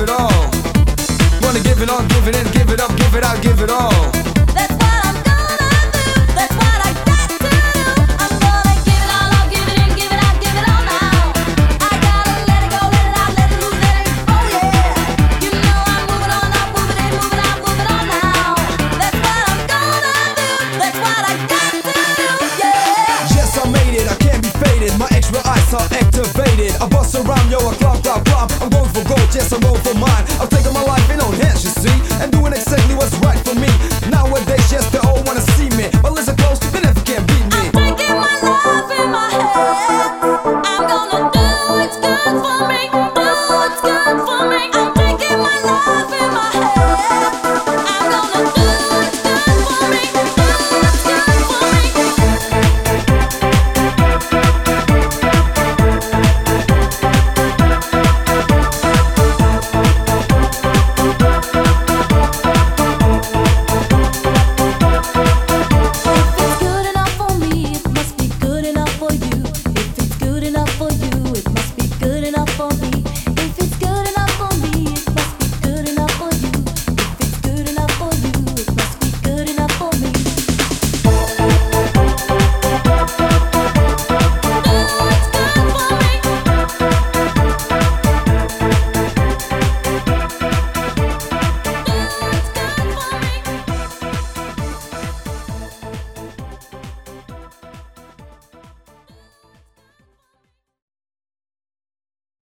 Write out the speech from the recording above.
give it all. Wanna give it all, give it in, give it up, give it out, give it all. That's what I'm gonna do. That's what I got to do. I'm gonna give it all up, give it in, give it out, give it all now. I gotta let it go, let it out, let it let it. Yeah. You know I'm moving on up, moving in, moving out, moving on now. That's what I'm gonna do. That's what I got to do. Yeah. Yes, I made it. I can't be faded. My extra eyes are activated. I bust around, yo, I clock, clock, clock. I'm going for gold. Yes, I'm. I'm taking my life in own hands, you see.